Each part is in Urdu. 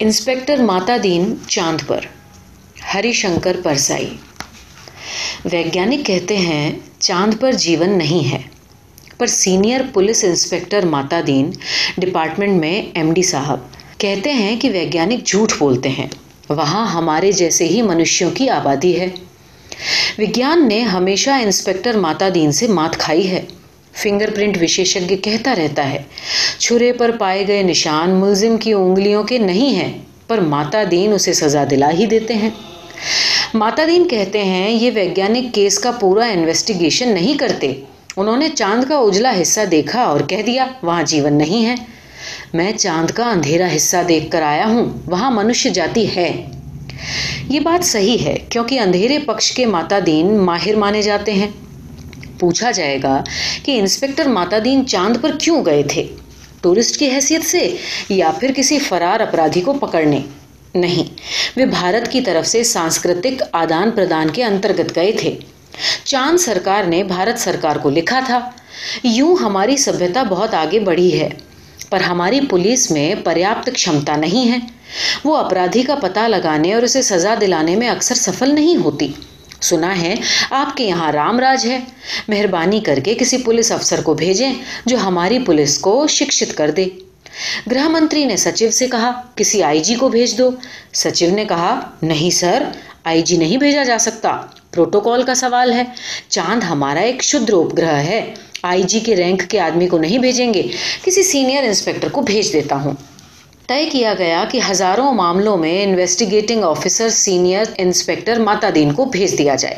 انسپیکٹر ماتا دین چاند پر، ہری شنکر پرسائی۔ ویگیانک کہتے ہیں، چاند پر جیون نہیں ہے، پر senior police inspector Mata Deen department میں ایم ڈی صاحب۔ کہتے ہیں کہ ویگیانک جھوٹ بولتے ہیں، وہاں ہمارے جیسے ہی منشیوں کی آبادی ہے۔ وگیان نے ہمیشہ انسپیکٹر ماتا دین سے مات کھائی ہے۔ فنگر پرنٹ وشیشج کہتا رہتا ہے، چھرے پر پائے گئے نشان ملزم کی انگلیوں کے نہیں ہیں، پر ماتا دین اسے سزا دلا ہی دیتے ہیں۔ ماتا دین کہتے ہیں، یہ ویگیانک کیس کا پورا انویسٹیگیشن نہیں کرتے۔ انہوں نے چاند کا اجلا حصہ دیکھا اور کہہ دیا، وہاں جیون نہیں ہے۔ میں چاند کا اندھیرا حصہ دیکھ کر آیا ہوں، وہاں منش جاتی ہے۔ یہ بات صحیح ہے، کیونکہ اندھیرے پکش کے ماتا دین ماہر مانے جاتے ہیں۔ پوچھا جائے گا کہ انسپیکٹر ماتا دین چاند پر کیوں گئے تھے؟ ٹورسٹ کی حیثیت سے یا پھر کسی فرار اپرادھی کو پکڑنے؟ نہیں، وہ بھارت کی طرف سے سانسکرتک آدان پردان کے انترگت گئے تھے۔ چاند سرکار نے بھارت سرکار کو لکھا تھا، یوں ہماری سبھیتا بہت آگے بڑھی ہے، پر ہماری پولیس میں پریاپت کشمتا نہیں ہے۔ وہ اپرادھی کا پتہ لگانے اور اسے سزا دلانے میں اکثر سفل نہیں ہوتی۔ سنا ہے، آپ کے یہاں رام راج ہے۔ مہربانی کر کے کسی پولیس افسر کو بھیجیں جو ہماری پولیس کو شکشت کر دے۔ گرہ منتری نے سچیو سے کہا، کسی آئی جی کو بھیج دو۔ سچیو نے کہا، نہیں سر، آئی جی نہیں بھیجا جا سکتا۔ پروٹوکول کا سوال ہے۔ چاند ہمارا ایک شدھ روپ گرہ ہے۔ آئی جی کے رینک کے آدمی کو نہیں بھیجیں گے۔ کسی سینئر انسپیکٹر کو بھیج دیتا ہوں۔ طے کیا گیا کہ ہزاروں معاملوں میں investigating officer senior inspector Mata دین کو بھیج دیا جائے۔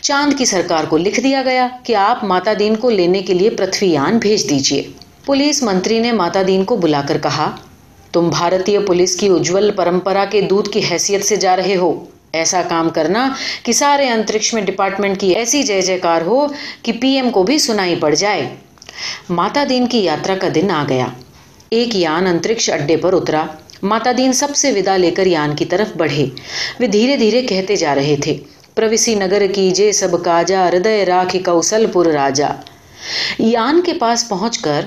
چاند کی سرکار کو لکھ دیا گیا کہ آپ ماتا دین کو لینے کے لیے پرتھویان بھیج دیجیے پولیس منتری نے ماتا دین کو بلا کر کہا، تم بھارتی پولیس کی اجول پرمپرا کے دودھ کی حیثیت سے جا رہے ہو۔ ایسا کام کرنا کہ سارے انترکش میں ڈپارٹمنٹ کی ایسی جے جے کار ہو کہ پی ایم کو بھی سنائی پڑ جائے۔ ماتا دین کی یاترا کا دن آ گیا۔ ایک یان انترکش اڈے پر اترا۔ ماتا دین سب سے ودا لے کر یان کی طرف بڑھے۔ وہ دھیرے دھیرے کہتے جا رہے تھے، پروسی نگر کی جے سب کاجا، ہردے راکھ کوسل پور راجا۔ یان کے پاس پہنچ کر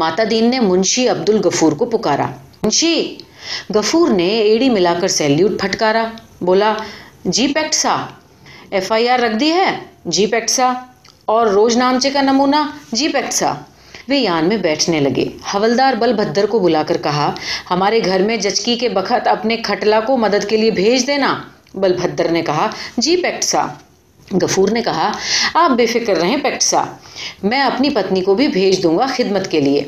ماتا دین نے منشی عبد الغفور کو پکارا۔ منشی! غفور نے ایڑی ملا کر سیلیوٹ پھٹکارا۔ بولا جی پیکٹسا ایف آئی آر رکھ دی ہے۔ جی پیکٹسا اور روز نامچے کا نمونہ جی پیکٹسا وہ یان میں بیٹھنے لگے۔ حولدار بل بھدر کو بلا کر کہا، ہمارے گھر میں جچکی کے بخت اپنے کھٹلا کو مدد کے لیے بھیج دینا؟ بل بھدر نے کہا جی پیکٹسا گفور نے کہا، آپ بے فکر رہیں پیکٹسا میں اپنی پتنی کو بھی بھیج دوں گا خدمت کے لیے۔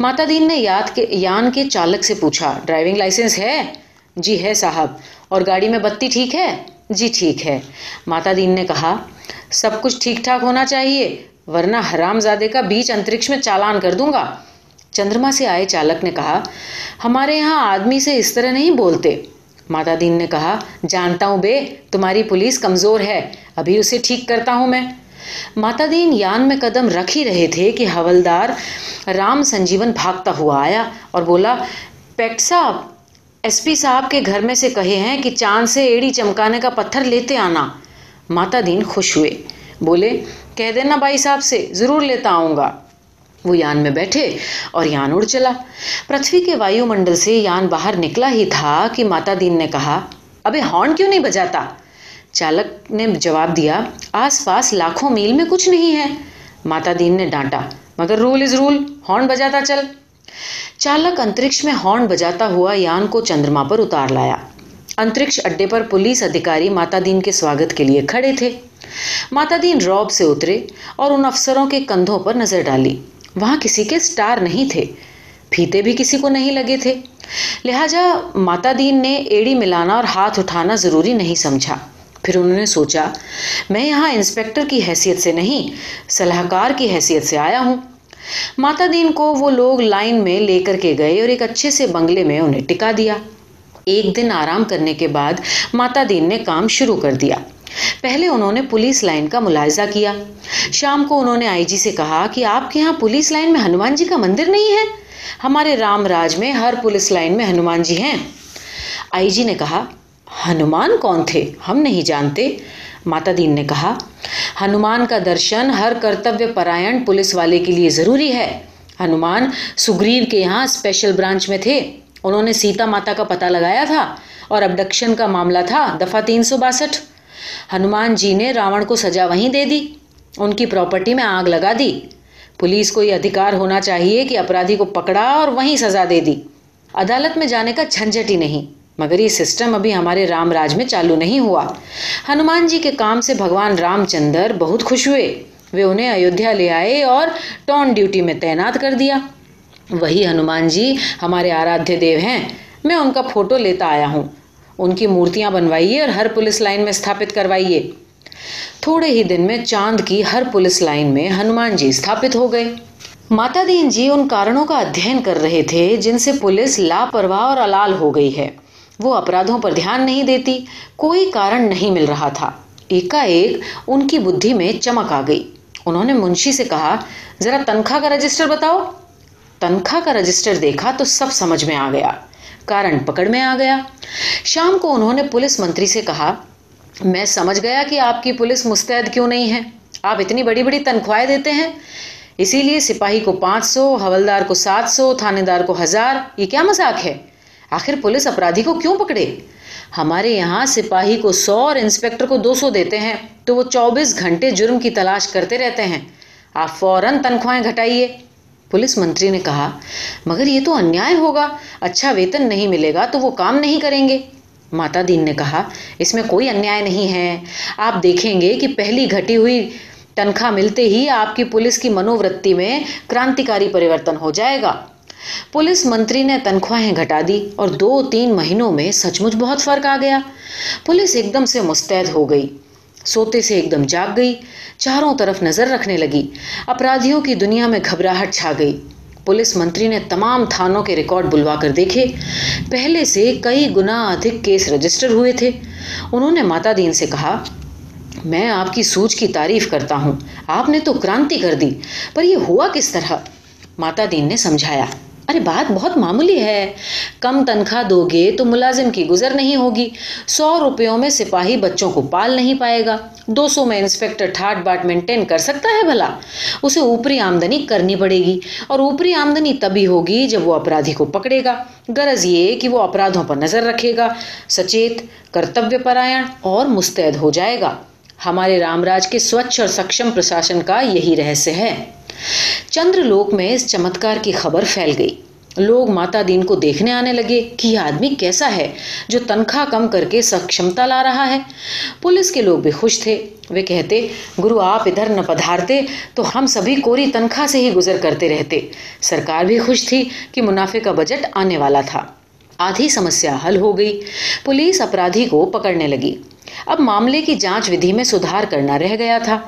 ماتا دین نے یاد کے، یان کے چالک سے پوچھا، ڈرائیونگ لائسنس ہے؟ جی ہے صاحب۔ اور گاڑی میں بتی ٹھیک ہے؟ جی ٹھیک ہے۔ ماتا دین نے کہا، سب کچھ ٹھیک ٹھاک ہونا چاہیے ورنہ حرام زادے کا بیچ انترکش میں چالان کر دوں گا۔ چندرما سے آئے چالک نے کہا، ہمارے یہاں آدمی سے اس طرح نہیں بولتے۔ ماتا دین نے کہا، جانتا ہوں بے، تمہاری پولیس کمزور ہے، ابھی اسے ٹھیک کرتا ہوں میں۔ ماتا دین یان میں قدم رکھ ہی رہے تھے کہ حوالدار رام سنجیون بھاگتا ہوا آیا اور بولا پیٹ صاحب، ایس پی صاحب کے گھر میں سے کہے ہیں کہ چاند سے ایڑی چمکانے کا پتھر لیتے آنا۔ ماتا دین خوش ہوئے، بولے کہہ دینا بھائی صاحب سے، ضرور لیتا آؤں گا۔ وہ یان میں بیٹھے اور یان اڑ چلا۔ پرتھوی کے وایو منڈل سے یان باہر نکلا ہی تھا کہ ماتا دین نے کہا، ابے ہارن کیوں نہیں بجاتا؟ چالک نے جواب دیا، آس پاس لاکھوں میل میں کچھ نہیں ہے۔ ماتا دین نے ڈانٹا، مگر رول از رول، ہارن بجاتا چل۔ چالک انترکش میں ہارن بجاتا ہوا یان کو چندرما پر اتار لایا۔ انترکش اڈے پر پولیس ادھیکاری ماتا دین کے سواگت کے لیے کھڑے تھے۔ ماتا دین روب سے اترے اور ان افسروں کے کندھوں پر نظر ڈالی۔ وہاں کسی کے سٹار نہیں تھے، پھیتے بھی کسی کو نہیں لگے تھے۔ لہٰذا ماتا دین نے ایڑی ملانا اور ہاتھ اٹھانا ضروری نہیں سمجھا۔ پھر انہوں نے سوچا، میں یہاں انسپیکٹر کی حیثیت سے نہیں صلاح کار کی حیثیت سے آیا ہوں۔ ماتا دین کو وہ لوگ لائن میں لے کر کے گئے اور ایک اچھے سے بنگلے میں انہیں ٹکا دیا۔ ایک دن آرام کرنے کے بعد ماتا دین نے کام شروع کر دیا۔ پہلے انہوں نے پولیس لائن کا ملاحظہ کیا۔ شام کو انہوں نے آئی جی سے کہا کہ آپ کے ہاں پولیس لائن میں ہنومان جی کا مندر نہیں ہے۔ ہمارے رام راج میں ہر پولیس لائن میں ہنومان جی ہیں۔ آئی جی نے کہا، ہنومان کون تھے؟ ہم نہیں جانتے۔ ماتا دین نے کہا، ہنومان کا درشن ہر کرتویہ پرائن پولیس والے کے لیے ضروری ہے۔ ہنومان سگریو کے یہاں اسپیشل برانچ میں تھے۔ انہوں نے سیتا ماتا کا پتہ لگایا تھا اور ابڈکشن کا معاملہ تھا۔ دفعہ تین سو باسٹھ۔ ہنومان جی نے راون کو سزا وہیں دے دی۔ ان کی پراپرٹی میں آگ لگا دی۔ پولیس کو یہ ادھیکار ہونا چاہیے کہ اپرادھی کو پکڑا اور وہیں سزا دے دی۔ عدالت میں جانے کا جھنجھٹ ہی نہیں، مگر یہ سسٹم ابھی ہمارے رام راج میں چالو نہیں ہوا۔ ہنومان جی کے کام سے بھگوان رام چندر بہت خوش ہوئے۔ وہ انہیں ایودھیا لے آئے اور ٹون ڈیوٹی میں تعینات کر دیا۔ وہی ہنومان جی ہمارے آرادھیہ دیو ہیں۔ میں ان کا فوٹو لیتا آیا ہوں۔ ان کی مورتیاں بنوائیے اور ہر پولیس لائن میں استھاپت کروائیے۔ تھوڑے ہی دن میں چاند کی ہر پولیس لائن میں ہنومان جی استھاپت ہو گئے۔ ماتا دین جی ان کارنوں کا ادھین کر رہے تھے جن سے پولیس لاپرواہ اور الال ہو گئی ہے۔ وہ اپرادھوں پر دھیان نہیں دیتی، کوئی کارن نہیں مل رہا تھا۔ ایک ایک ان کی بدھی میں چمک آ گئی۔ انہوں نے منشی سے کہا، ذرا تنخواہ کا رجسٹر بتاؤ۔ تنخواہ کا رجسٹر دیکھا تو سب سمجھ میں آ گیا۔ کارن پکڑ میں آ گیا شام کو انہوں نے پولیس منتری سے کہا میں سمجھ گیا کہ آپ کی پولیس مستعد کیوں نہیں ہے آپ اتنی بڑی بڑی تنخواہیں دیتے ہیں اسی لیے سپاہی کو پانچ سو حولدار کو سات سو تھانے دار کو ہزار یہ کیا مذاق ہے آخر پولیس اپرادھی کو کیوں پکڑے ہمارے یہاں سپاہی کو سو اور انسپیکٹر کو دو سو دیتے ہیں تو وہ چوبیس گھنٹے جرم کی تلاش کرتے رہتے ہیں آپ فوراً تنخواہیں گھٹائیے پولیس منتری نے کہا مگر یہ تو انیائے ہوگا اچھا ویتن نہیں ملے گا تو وہ کام نہیں کریں گے ماتا دین نے کہا اس میں کوئی انیائے نہیں ہے آپ دیکھیں گے کہ پہلی گھٹی ہوئی تنخواہ ملتے ہی آپ کی پولیس کی منوورتی میں کرانتیکاری پریورتن ہو جائے گا پولیس منتری نے تنخواہیں گھٹا دی اور دو تین مہینوں میں سچ مچ بہت فرق آ گیا پولیس ایک دم سے مستعد ہو گئی سوتے سے ایک دم جاگ گئی، چاروں طرف نظر رکھنے لگی۔ اپرادھیوں کی دنیا میں گھبراہٹ چھا گئی۔ پولیس منتری نے تمام تھانوں کے ریکارڈ بلوا کر دیکھے۔ پہلے سے کئی گنا ادھک کیس رجسٹر ہوئے تھے۔ انہوں نے ماتا دین سے کہا، میں آپ کی سوچ کی تعریف کرتا ہوں۔ آپ نے تو کرانتی کر دی، پر یہ ہوا کس طرح؟ ماتا دین نے سمجھایا۔ ارے بات بہت معمولی ہے۔ کم تنخواہ دو گے تو ملازم کی گزر نہیں ہوگی۔ سو روپیوں میں سپاہی بچوں کو پال نہیں پائے گا۔ دو سو میں انسپیکٹر ٹھاٹ باٹ مینٹین کر سکتا ہے بھلا۔ اسے اوپری آمدنی کرنی پڑے گی۔ اور اوپری آمدنی تبھی ہوگی جب وہ اپرادھی کو پکڑے گا۔ غرض یہ کہ وہ اپرادھوں پر نظر رکھے گا۔ سچیت، کرتویہ پرائن اور مستعد ہو جائے گا۔ ہمارے رام راج کے سوچھ اور سکشم پرشاسن کا یہی رہسیہ ہے۔ چندر لوک میں اس چمتکار کی خبر پھیل گئی۔ لوگ ماتا دین کو دیکھنے آنے لگے کہ یہ آدمی کیسا ہے جو تنخواہ کم کر کے سکشمتا لا رہا ہے۔ پولیس کے لوگ بھی خوش تھے۔ وہ کہتے، گرو، آپ ادھر نہ پدھارتے تو ہم سبھی کوری تنخواہ سے ہی گزر کرتے رہتے۔ سرکار بھی خوش تھی کہ منافع کا بجٹ آنے والا تھا۔ آدھی سمسیا حل ہو گئی۔ پولیس اپرادھی کو پکڑنے لگی۔ اب معاملے کی جانچ ودھی میں سدھار کرنا رہ گیا تھا۔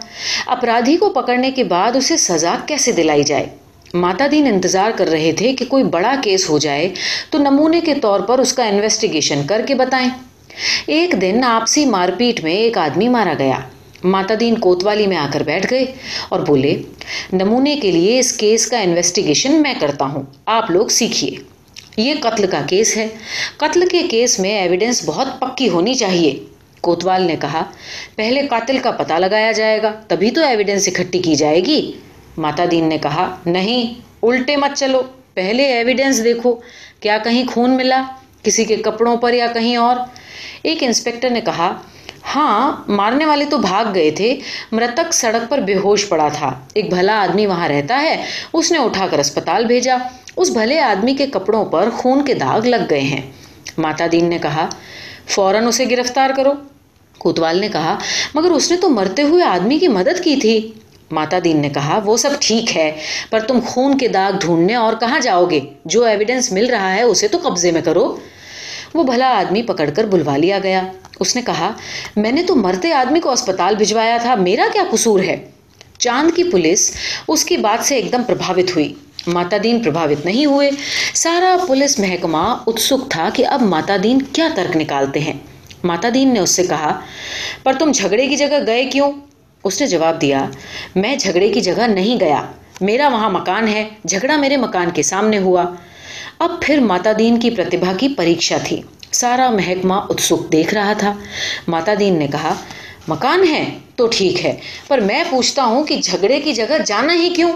اپرادھی کو پکڑنے کے بعد اسے سزا کیسے دلائی جائے؟ ماتا دین انتظار کر رہے تھے کہ کوئی بڑا کیس ہو جائے تو نمونے کے طور پر اس کا انویسٹیگیشن کر کے بتائیں۔ ایک دن آپسی مار پیٹ میں ایک آدمی مارا گیا۔ ماتا دین کوتوالی میں آ کر بیٹھ گئے اور بولے، نمونے کے لیے اس کیس کا انویسٹیگیشن میں کرتا ہوں۔ آپ لوگ سیکھیے۔ یہ قتل کا کیس ہے۔ قتل کے کیس میں ایویڈنس بہت پکی ہونی چاہیے۔ کوتوال نے کہا، پہلے قاتل کا پتہ لگایا جائے گا، تبھی تو ایویڈنس اکٹھی کی جائے گی۔ ماتا دین نے کہا، نہیں، الٹے مت چلو۔ پہلے ایویڈنس دیکھو، کیا کہیں خون ملا؟ کسی کے کپڑوں پر یا کہیں اور۔ ایک انسپیکٹر نے کہا ہاں مارنے والے تو بھاگ گئے تھے، مرتک سڑک پر بے ہوش پڑا تھا۔ ایک بھلا آدمی وہاں رہتا ہے، اس نے اٹھا کر اسپتال بھیجا۔ اس بھلے آدمی کے کپڑوں پر خون کے داغ لگ گئے ہیں۔ ماتا دین نے کہا، فوراً اسے گرفتار کرو۔ کوتوال نے کہا، مگر اس نے تو مرتے ہوئے آدمی کی مدد کی تھی۔ ماتا دین نے کہا، وہ سب ٹھیک ہے، پر تم خون کے داغ ڈھونڈنے اور کہاں جاؤ گے؟ جو ایویڈنس مل رہا ہے، اسے تو قبضے میں کرو۔ وہ بھلا آدمی پکڑ کر بلوا لیا گیا۔ اس نے کہا، میں نے تو مرتے آدمی کو اسپتال بھجوایا تھا، میرا کیا قصور ہے؟ چاند کی پولیس اس کی بات سے ایک دم پربھاوت ہوئی۔ ماتا دین پربھاوت نہیں ہوئے۔ سارا پولیس محکمہ اتسک تھا کہ اب ماتا دین کیا ترک نکالتے ہیں۔ ماتا دین نے اس سے کہا، پر تم جھگڑے کی جگہ گئے کیوں؟ اس نے جواب دیا، میں جھگڑے کی جگہ نہیں گیا۔ میرا وہاں مکان ہے، جھگڑا میرے مکان کے سامنے ہوا۔ اب پھر ماتا دین کی پرتبھا کی پریکشا تھی۔ سارا محکمہ اتسک دیکھ رہا تھا۔ ماتا دین نے کہا، مکان ہے تو ٹھیک ہے، پر میں پوچھتا ہوں کہ جھگڑے کی جگہ جانا ہی کیوں؟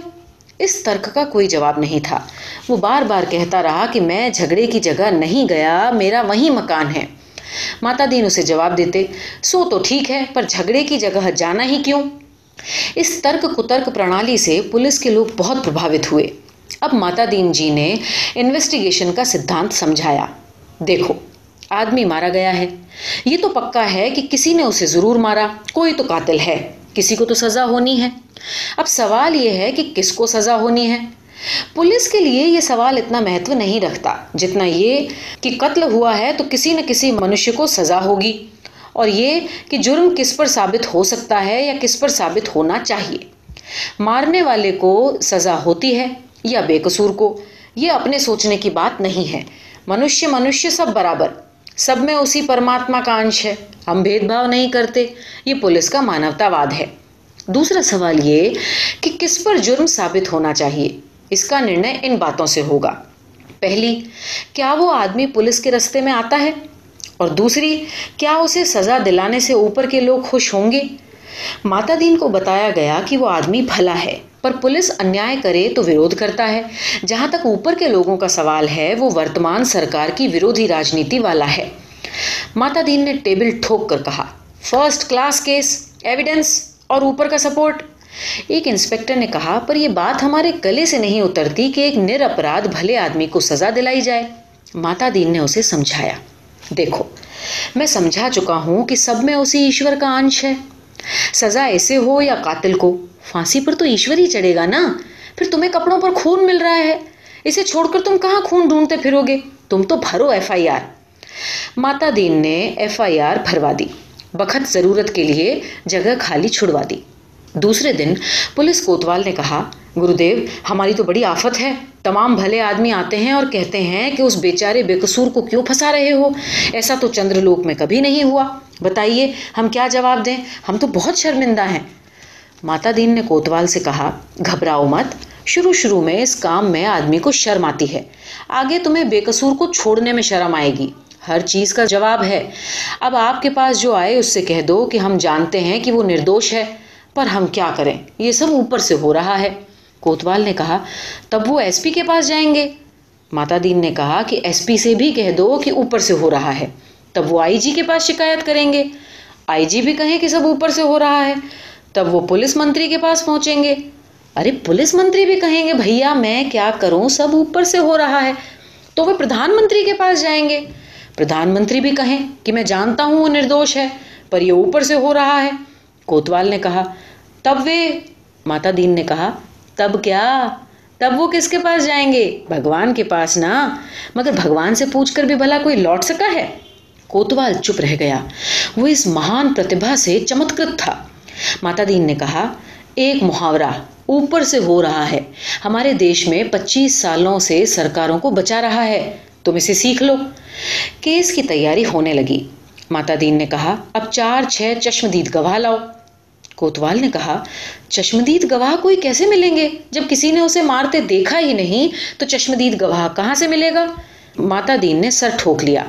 اس ترک کا کوئی جواب نہیں تھا۔ وہ بار بار کہتا رہا کہ میں جھگڑے کی جگہ نہیں گیا، میرا وہی مکان ہے۔ ماتا دین اسے جواب دیتے، سو تو ٹھیک ہے، پر جھگڑے کی جگہ جانا ہی کیوں؟ اس ترک کترک پرنالی سے پولیس کے لوگ بہت پربھاوت ہوئے۔ اب ماتا دین جی نے انویسٹیگیشن کا سدھانت سمجھایا۔ دیکھو، آدمی مارا گیا ہے۔ یہ تو پکا ہے کہ کسی نے اسے ضرور مارا۔ کوئی تو قاتل ہے۔ کسی کو تو سزا ہونی ہے۔ اب سوال یہ ہے کہ کس کو سزا ہونی ہے؟ پولیس کے لیے یہ سوال اتنا مہتو نہیں رکھتا جتنا یہ کہ قتل ہوا ہے تو کسی نہ کسی منشیہ کو سزا ہوگی اور یہ کہ جرم کس پر ثابت ہو سکتا ہے یا کس پر ثابت ہونا چاہیے۔ مارنے والے کو سزا ہوتی ہے یا بے قصور کو، یہ اپنے سوچنے کی بات نہیں ہے۔ منشیہ منشیہ سب برابر، سب میں اسی پرماتما کا انش ہے۔ ہم بھید بھاؤ نہیں کرتے، یہ پولیس کا مانوتا واد ہے۔ دوسرا سوال یہ کہ کس پر جرم ثابت ہونا چاہیے؟ اس کا نرنے ان باتوں سے ہوگا۔ پہلی، کیا وہ آدمی پولیس کے رستے میں آتا ہے؟ اور دوسری، کیا اسے سزا دلانے سے اوپر کے لوگ خوش ہوں گے؟ ماتا دین کو بتایا گیا کہ وہ آدمی بھلا ہے، پر پولیس انیائے کرے تو وروھ کرتا ہے۔ جہاں تک اوپر کے لوگوں کا سوال ہے، وہ ورتمان سرکار کی ورودھی راجنیتی والا ہے۔ ماتا دین نے ٹیبل ٹھوک کر کہا، فرسٹ کلاس کیس، ایویڈنس اور اوپر کا سپورٹ؟ ایک انسپیکٹر نے کہا، پر یہ بات ہمارے گلے سے نہیں اترتی کہ ایک نر اپرادھ بھلے آدمی کو سزا دلائی جائے۔ ماتا دین نے اسے سمجھایا۔ دیکھو، میں سمجھا چکا ہوں کہ سب میں اسی ایشور کا انش ہے۔ سزا ایسے ہو یا قاتل کو۔ پھانسی پر تو ایشور ہی چڑھے گا نا۔ پھر تمہیں کپڑوں پر خون مل رہا ہے۔ اسے چھوڑ کر تم کہاں خون ڈھونڈتے پھرو گے؟ تم تو بھرو ایف آئی آر۔ ماتا دین نے ایف آئی آر بھروا دی۔ بخت ضرورت کے لیے جگہ خالی چھڑوا دی۔ دوسرے دن پولیس کوتوال نے کہا گرودیو ہماری تو بڑی آفت ہے۔ تمام بھلے آدمی آتے ہیں اور کہتے ہیں کہ اس بیچارے بے قصور کو کیوں پھنسا رہے ہو؟ ایسا تو چندر لوک میں کبھی نہیں ہوا۔ بتائیے، ہم کیا جواب دیں؟ ہم تو بہت شرمندہ ہیں۔ ماتا دین نے کوتوال سے کہا، گھبراؤ مت۔ شروع شروع میں اس کام میں آدمی کو شرم آتی ہے۔ آگے تمہیں بے قصور کو چھوڑنے میں شرم آئے گی۔ ہر چیز کا جواب ہے۔ اب آپ کے پاس جو آئے، اس سے کہہ دو کہ ہم جانتے ہیں کہ وہ نردوش ہے۔ پر ہم کیا کریں؟ یہ سب اوپر سے ہو رہا ہے۔ کوتوال نے کہا، تب وہ ایس پی کے پاس جائیں گے۔ ماتا دین نے کہا کہ ایس پی سے بھی کہہ دو کہ اوپر سے ہو رہا ہے۔ تب وہ آئی جی کے پاس شکایت کریں گے۔ آئی جی بھی کہیں کہ سب اوپر سے ہو رہا ہے۔ تب وہ پولیس منتری کے پاس پہنچیں گے۔ ارے، پولیس منتری بھی کہیں گے، بھیا، میں کیا کروں؟ سب اوپر سے ہو رہا ہے۔ تو وہ پردھان منتری کے پاس جائیں گے۔ پردھان منتری بھی کہیں کہ میں جانتا ہوں وہ نردوش ہے، پر یہ اوپر سے ہو رہا ہے۔ کوتوال نے کہا تب وہ ماتا دین نے کہا، تب کیا؟ تب وہ کس کے پاس جائیں گے؟ بھگوان کے پاس نا۔ مگر بھگوان سے پوچھ کر بھی بھلا کوئی لوٹ سکا ہے؟ کوتوال چپ رہ گیا۔ وہ اس مہان پرتبھا سے چمتکرت تھا۔ ماتا دین نے کہا، ایک محاورہ اوپر سے ہو رہا ہے۔ ہمارے دیش میں پچیس سالوں سے سرکاروں کو بچا رہا ہے۔ تم اسے سیکھ لو۔ کیس کی تیاری ہونے لگی۔ ماتا دین نے کہا، اب چار چھ چشمدید گواہ لاؤ۔ کوتوال نے کہا، چشمدید گواہ کوئی کیسے ملیں گے؟ جب کسی نے اسے مارتے دیکھا ہی نہیں تو چشمدید گواہ کہاں سے ملے گا؟ ماتا دین نے سر ٹھوک لیا۔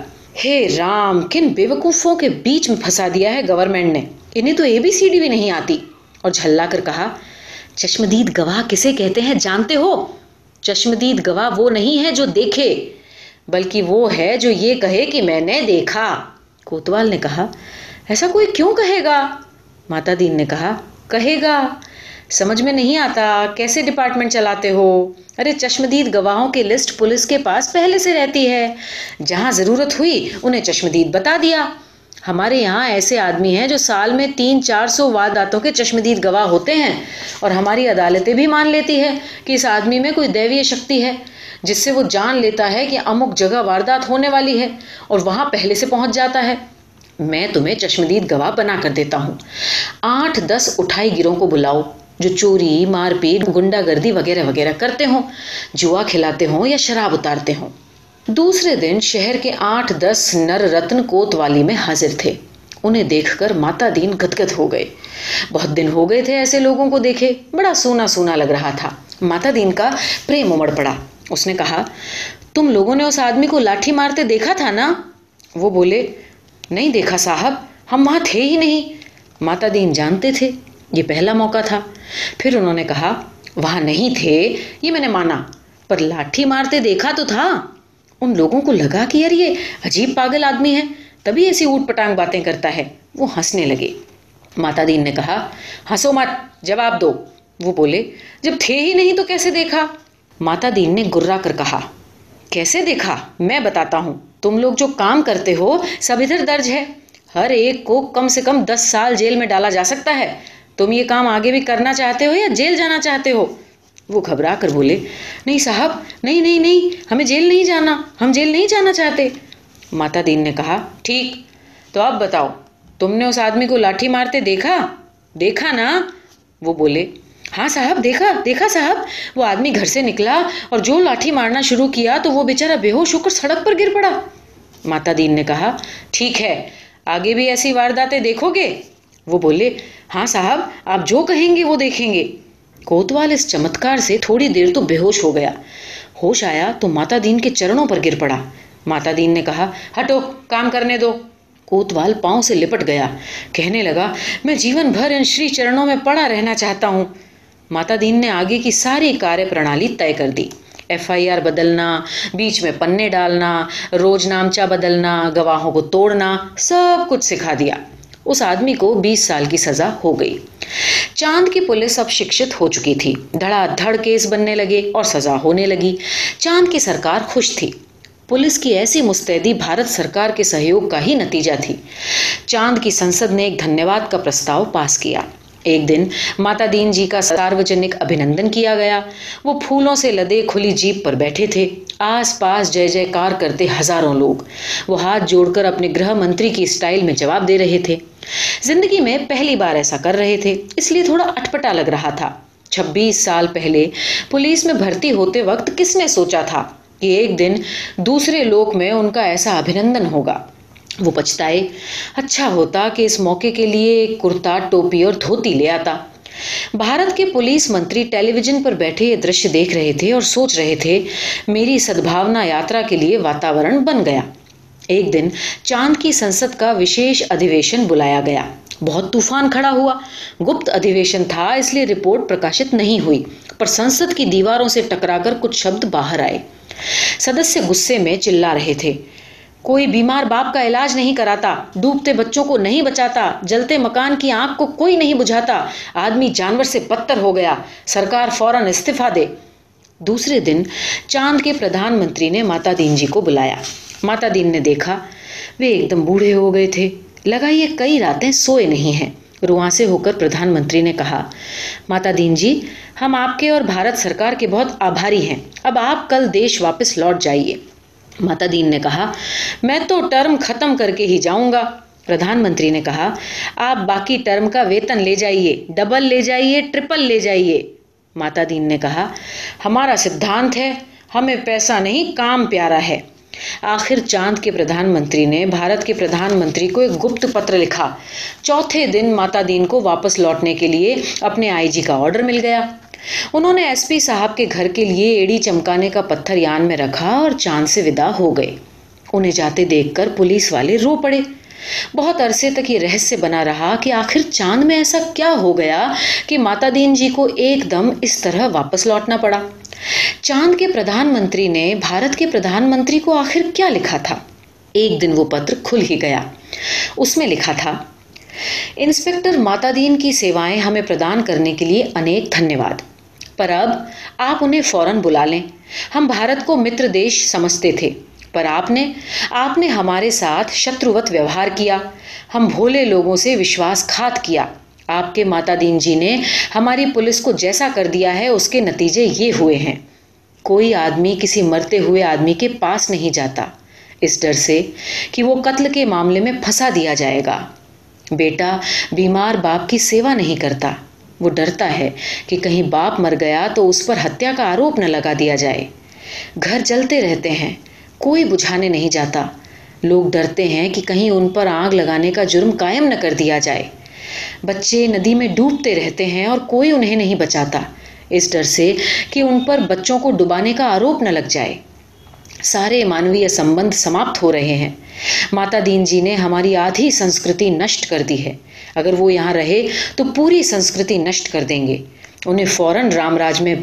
ہے رام، کن بے وقوفوں کے بیچ میں پھنسا دیا ہے گورنمنٹ نے؟ انہیں تو اے بی سی ڈی بھی نہیں آتی۔ اور جھلا کر کہا، چشمدید گواہ کسے کہتے ہیں جانتے ہو؟ چشمدید گواہ وہ نہیں ہے جو دیکھے، بلکہ وہ ہے جو یہ کہے کہ میں نے دیکھا۔ کوتوال نے کہا، ایسا کوئی کیوں کہے گا؟ ماتا دین نے کہا، کہے گا، سمجھ میں نہیں آتا، کیسے ڈپارٹمنٹ چلاتے ہو؟ ارے، چشمدید گواہوں کی لسٹ پولیس کے پاس پہلے سے رہتی ہے۔ جہاں ضرورت ہوئی، انہیں چشمدید بتا دیا۔ ہمارے یہاں ایسے آدمی ہیں جو سال میں تین چار سو واداتوں کے چشمدید گواہ ہوتے ہیں اور ہماری عدالتیں بھی مان لیتی ہے کہ اس آدمی میں کوئی دیوی شکتی ہے، جس سے وہ جان لیتا ہے کہ امک جگہ واردات ہونے والی ہے اور وہاں پہلے سے پہنچ جاتا ہے۔ میں تمہیں چشمدید گواہ بنا کر دیتا ہوں۔ آٹھ دس اٹھائی گروہ کو بلاؤ، جو چوری، مار پیٹ، گنڈا گردی وغیرہ وغیرہ کرتے ہوں، جوا کھلاتے ہوں یا شراب اتارتے ہوں۔ دوسرے دن شہر کے آٹھ دس نر رتن کوت والی میں حاضر تھے۔ انہیں دیکھ کر ماتا دین گدگد ہو گئے۔ بہت دن ہو گئے تھے ایسے لوگوں کو دیکھے، بڑا سونا سونا لگ رہا تھا۔ ماتا دین کا پریم امڑ پڑا۔ اس نے کہا، تم لوگوں نے اس آدمی کو لاٹھی مارتے دیکھا تھا نا؟ وہ بولے نہیں دیکھا صاحب، ہم وہاں تھے ہی نہیں۔ ماتا دین جانتے تھے، یہ پہلا موقع تھا۔ پھر انہوں نے کہا، وہاں نہیں تھے، یہ میں نے مانا، پر لاٹھی مارتے دیکھا تو تھا۔ ان لوگوں کو لگا کہ یار یہ عجیب پاگل آدمی ہے، تبھی ایسی اوٹ پٹانگ باتیں کرتا ہے۔ وہ ہنسنے لگے۔ ماتا دین نے کہا، ہنسو مت، جواب دو۔ وہ بولے، جب تھے ہی نہیں تو کیسے دیکھا؟ ماتا دین نے گرا کر کہا، کیسے دیکھا؟ میں بتاتا ہوں۔ تم لوگ جو کام کرتے ہو، سب ادھر درج ہے۔ ہر ایک کو کم سے کم دس سال جیل میں ڈالا جا سکتا ہے۔ تم یہ کام آگے بھی کرنا چاہتے ہو یا جیل جانا چاہتے ہو؟ وہ گھبرا کر بولے، نہیں صاحب، نہیں نہیں نہیں، ہمیں جیل نہیں جانا، ہم جیل نہیں جانا چاہتے۔ ماتا دین نے کہا، ٹھیک، تو اب بتاؤ، تم نے اس آدمی کو لاٹھی مارتے دیکھا؟ دیکھا نا؟ وہ بولے ہاں صاحب، دیکھا دیکھا صاحب، وہ آدمی گھر سے نکلا اور جو لاٹھی مارنا شروع کیا تو وہ بیچارہ بے ہوش ہو کر سڑک پر گر پڑا۔ ماتا دین نے کہا، ٹھیک ہے، آگے بھی ایسی وارداتیں دیکھو گے۔ وہ بولے ہاں صاحب، آپ جو کہیں گے وہ دیکھیں گے۔ کوتوال اس چمتکار سے تھوڑی دیر تو بے ہوش ہو گیا۔ ہوش آیا تو ماتا دین کے چرنوں پر گر پڑا۔ ماتا دین نے کہا، ہٹو، کام کرنے دو۔ کوتوال پاؤں سے لپٹ گیا۔ کہنے لگا، میں جیون بھر ان شری چرنوں میں پڑا رہنا چاہتا ہوں۔ ماتا دین نے آگے کی ساری کاریہ پرنالی طے کر دی۔ ایف آئی آر بدلنا، بیچ میں پنے ڈالنا، روز نامچا بدلنا، گواہوں کو توڑنا، سب کچھ سکھا دیا۔ اس آدمی کو بیس سال کی سزا ہو گئی۔ چاند کی پولیس اب شکشت ہو چکی تھی۔ دھڑا دھڑ کیس بننے لگے اور سزا ہونے لگی۔ چاند کی سرکار خوش تھی۔ پولیس کی ایسی مستعدی بھارت سرکار کے سہیوگ کا ہی نتیجہ تھی۔ چاند کی سنسد نے ایک دھنیہ واد کا پرستاؤ پاس کیا۔ ایک دن ماتا دین جی کا ساروجنک ابھینندن کیا گیا۔ وہ پھولوں سے لدے کھلی جیپ پر بیٹھے تھے۔ آس پاس جے جے کار کرتے ہزاروں لوگ۔ وہ ہاتھ جوڑ کر اپنے گرہ منتری کی اسٹائل میں جواب دے رہے تھے۔ زندگی میں پہلی بار ایسا کر رہے تھے، اس لیے تھوڑا اٹپٹا لگ رہا تھا۔ چھبیس سال پہلے پولیس میں بھرتی ہوتے وقت کس نے سوچا تھا کہ ایک دن دوسرے لوک میں ان کا ایسا ابھینندن ہوگا؟ وہ پچھتائے اچھا ہوتا کہ اس موقع کے لیے کرتا ٹوپی اور دھوتی لے آتا۔ بھارت کے پولیس منتری ٹیلی ویژن پر بیٹھے یہ درشیہ دیکھ رہے تھے اور سوچ رہے تھے، میری سدبھاونا یاترا کے لیے واتاورن بن گیا۔ ایک دن چاند کی سنسد کا وشیش ادھیویشن بلایا گیا۔ بہت طوفان کھڑا ہوا۔ گپت ادھیویشن تھا، اس لیے رپورٹ پرکاشت نہیں ہوئی۔ پر سنسد کی دیواروں سے ٹکرا کر کچھ شبد باہر آئے۔ سدسیہ غصے میں چلا رہے تھے۔ کوئی بیمار باپ کا علاج نہیں کراتا، ڈوبتے بچوں کو نہیں بچاتا، جلتے مکان کی آنکھ کو کوئی نہیں بجھاتا، آدمی جانور سے پتھر ہو گیا، سرکار فوراً استعفی دے۔ دوسرے دن چاند کے پردھان منتری نے ماتا دین جی کو بلایا۔ ماتا دین نے دیکھا، وہ ایک دم بوڑھے ہو گئے تھے۔ لگا یہ کئی راتیں سوئے نہیں ہیں۔ رواں سے ہو کر پردھان منتری نے کہا، ماتا دین جی ہم آپ کے اور بھارت سرکار کے بہت آبھاری ہیں۔ اب آپ کل دیش واپس لوٹ جائیے۔ ماتا دین نے کہا، میں تو ٹرم ختم کر کے ہی جاؤں گا۔ پردھان منتری نے کہا، آپ باقی ٹرم کا ویتن لے جائیے، ڈبل لے جائیے، ٹرپل لے جائیے۔ ماتا دین نے کہا، ہمارا سدھانت ہے، ہمیں پیسہ نہیں، کام پیارا ہے۔ آخر چاند کے پردھان منتری نے بھارت کے پردھان منتری کو ایک گپت پتر لکھا۔ چوتھے دن ماتا دین کو واپس لوٹنے کے لیے اپنے آئی جی کا آرڈر مل گیا۔ انہوں نے ایس پی صاحب کے گھر کے لیے ایڑی چمکانے کا پتھر یان میں رکھا اور چاند سے ودا ہو گئے۔ انہیں جاتے دیکھ کر پولیس والے رو پڑے۔ بہت عرصے تک یہ رہسیہ بنا رہا کہ آخر چاند میں ایسا کیا ہو گیا کہ ماتا دین جی کو ایک دم اس طرح واپس لوٹنا پڑا۔ چاند کے پردھان منتری نے بھارت کے پردھان منتری کو آخر کیا لکھا تھا؟ ایک دن وہ پتر کھل ہی گیا۔ اس میں لکھا تھا، انسپیکٹر ماتا دین کی سیوائیں ہمیں پردان کرنے کے لیے انیک دھنیہ واد پر اب آپ انہیں فوراً بلا لیں۔ ہم بھارت کو متر دیش سمجھتے تھے، پر آپ نے آپ نے ہمارے ساتھ شتروت ویوہار کیا۔ ہم بھولے لوگوں سے وشواس کھات کیا۔ آپ کے ماتا دین جی نے ہماری پولیس کو جیسا کر دیا ہے، اس کے نتیجے یہ ہوئے ہیں۔ کوئی آدمی کسی مرتے ہوئے آدمی کے پاس نہیں جاتا۔ اس ڈر سے کہ وہ قتل کے معاملے میں پھنسا دیا جائے گا۔ بیٹا بیمار باپ کی سیوا نہیں کرتا۔ وہ ڈرتا ہے کہ کہیں باپ مر گیا تو اس پر ہتیا کا آروپ نہ لگا دیا جائے۔ گھر جلتے رہتے ہیں، کوئی بجھانے نہیں جاتا۔ لوگ ڈرتے ہیں کہ کہیں ان پر آگ لگانے کا جرم قائم نہ کر دیا جائے۔ بچے ندی میں ڈوبتے رہتے ہیں اور کوئی انہیں نہیں بچاتا۔ اس ڈر سے کہ ان پر بچوں کو ڈبانے کا آروپ نہ لگ جائے۔ سارے مانوی سمبند سماپت ہو رہے ہیں۔ ماتا دین جی نے ہماری آدھی سنسکرتی نشٹ کر دی ہے۔ اگر وہ یہاں رہے تو پوری سنسکرتی نشٹ کر دیں گے۔ انہیں فوراً رام راج میں